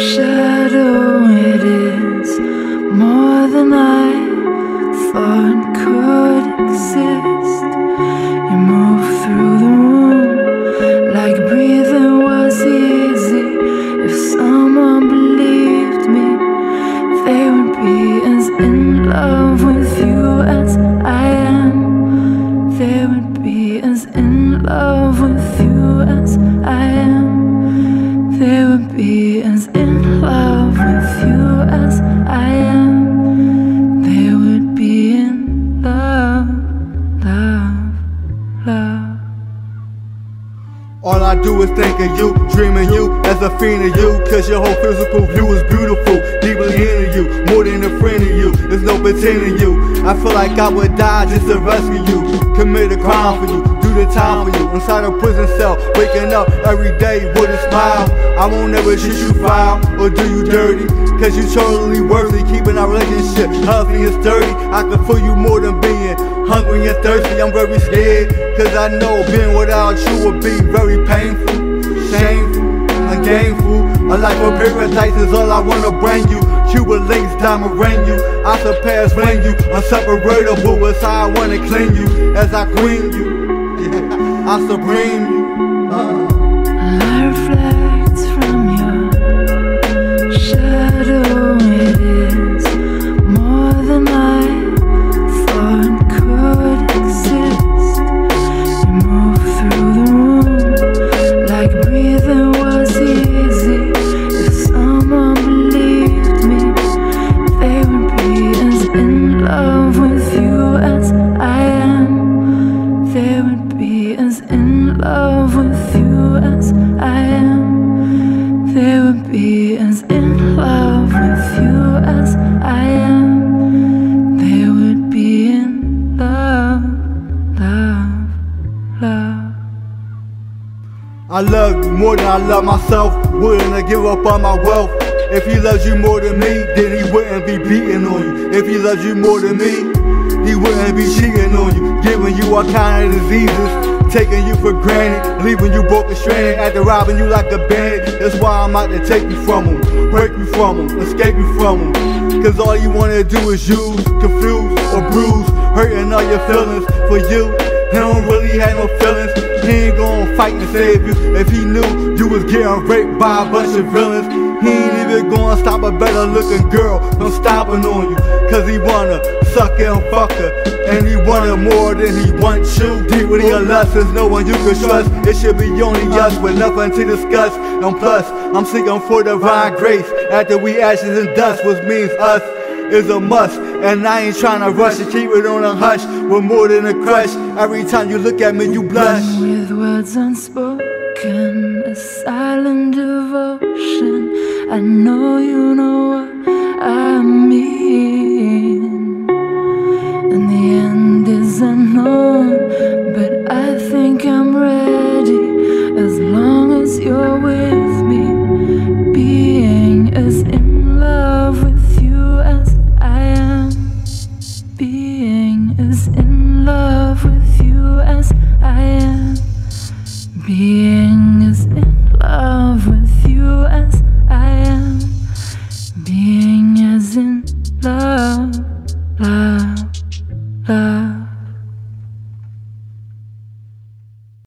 shadow it is more than I thought could exist. You move through the room like breathing was easy. If someone believed me, they would be as in love with you as I am. They would be as in love with you as I am be as in love with you as I am. They would be in love, love, love. All I do is think of you, dreaming you as a fiend of you. Cause your whole physical view is beautiful, deeply into you, more than a friend of you. There's no pretending you. I feel like I would die just to rescue you. Commit a crime for you, do the time for you. Inside a prison cell, waking up every day with a smile. I won't ever shoot you foul or do you dirty. Cause you totally worthy, keeping our relationship healthy and sturdy. I can feel you more than being hungry and thirsty. I'm very scared, cause I know being without you would be A life of paradise is all I wanna bring you. Cuban links, diamond ring you. I surpass when you unseparable. It's how I wanna clean you as I queen you. Yeah, I supreme you. As in love with you as I am. They would be in love, love, love. I love you more than I love myself. Wouldn't I give up on my wealth? If he loves you more than me, then he wouldn't be beating on you. If he loves you more than me, he wouldn't be cheating on you, giving you all kind of diseases, taking you for granted, leaving you broken stranded, after robbing you like a bandit. That's why I'm out to take you from him, break you from him, escape you from him. Cause all you wanna do is use, confuse, or bruise, hurting all your feelings for you. He don't really have no feelings. He ain't gonna fight and save you. If he knew you was getting raped by a bunch of villains, he ain't even gonna stop a better looking girl from stopping on you. Cause he wanna suck and fuck her. And he wanted more than he wants you. Deep with your is no one you can trust. It should be only us with nothing to discuss. And plus, I'm seeking for divine grace. After we ashes and dust, which means us is a must. And I ain't trying to rush it, keep it on a hush. We're more than a crush. Every time you look at me, you blush. With words unspoken, a silent devotion. I know you know love.